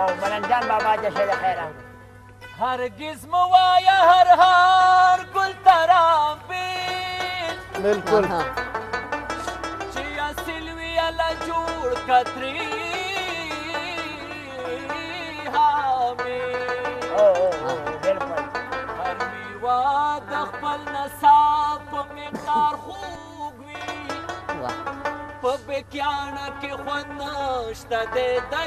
او ملنجان بابا جشه د خیره هرگز موایا هر هر گل ترابیل بالکل چی اصل وی الا جوړ کتری هامي هر میوا د خپل نصاب په مقدار خوږ وي په بکیانه کې خوند نشته دی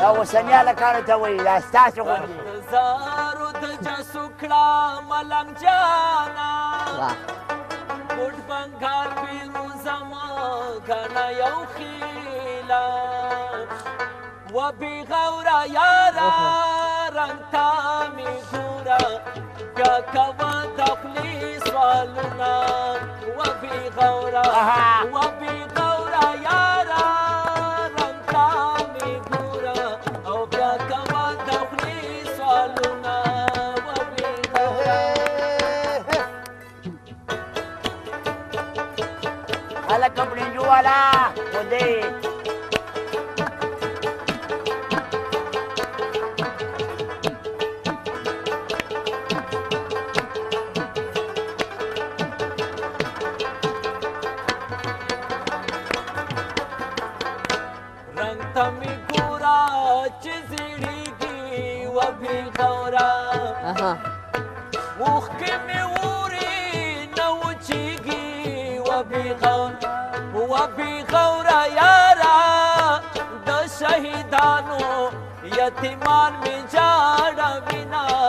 دا اوسني هلکانو ته وایي دا ستاسو غوندې زارو د جسو کړه ملنګ جانا ګوټ بنګار پیرو زما کنه یو خیلا و بی غورا یارا رنگ تا می گورا یا کوا تخلیص والنا و بی غورا و دی رنگ تمی ګورا چې زړیږي و به ګورا وخت کې مې ووري نو چېږي و به ګورا و بی غور یارا د شهیدانو یتیمان می جاړه وینا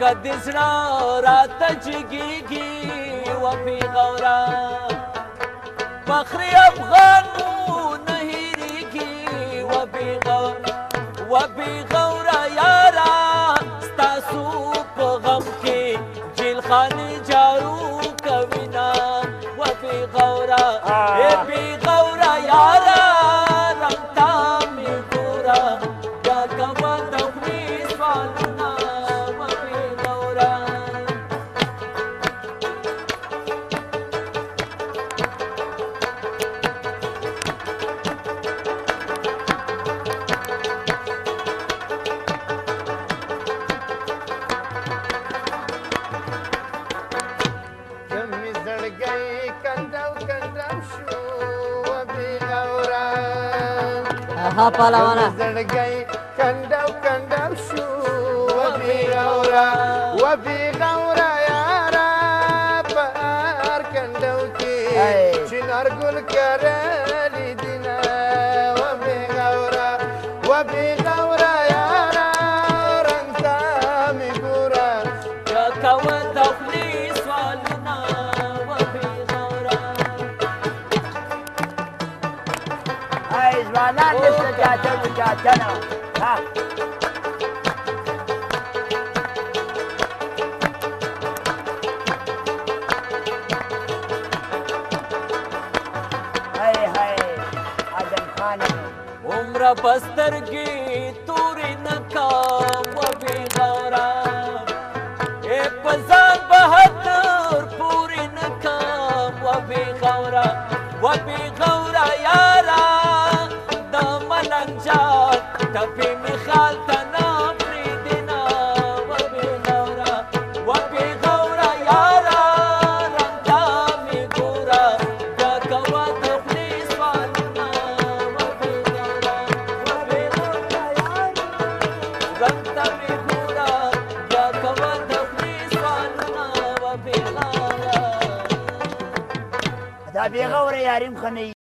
قدسنا راتجيكي وفي غورا فخري أفغان نهيريكي وفي غورا وفي غورا ها پهلوانا زړګي کندو کندو شو و بي غورا و بي غورا یارا پار کندو کې چنار ګل کرے ځوانان نشته چاچن چاچنه ها عمره بستر کې تورې نکار دا بې غوره یاریم ښه نه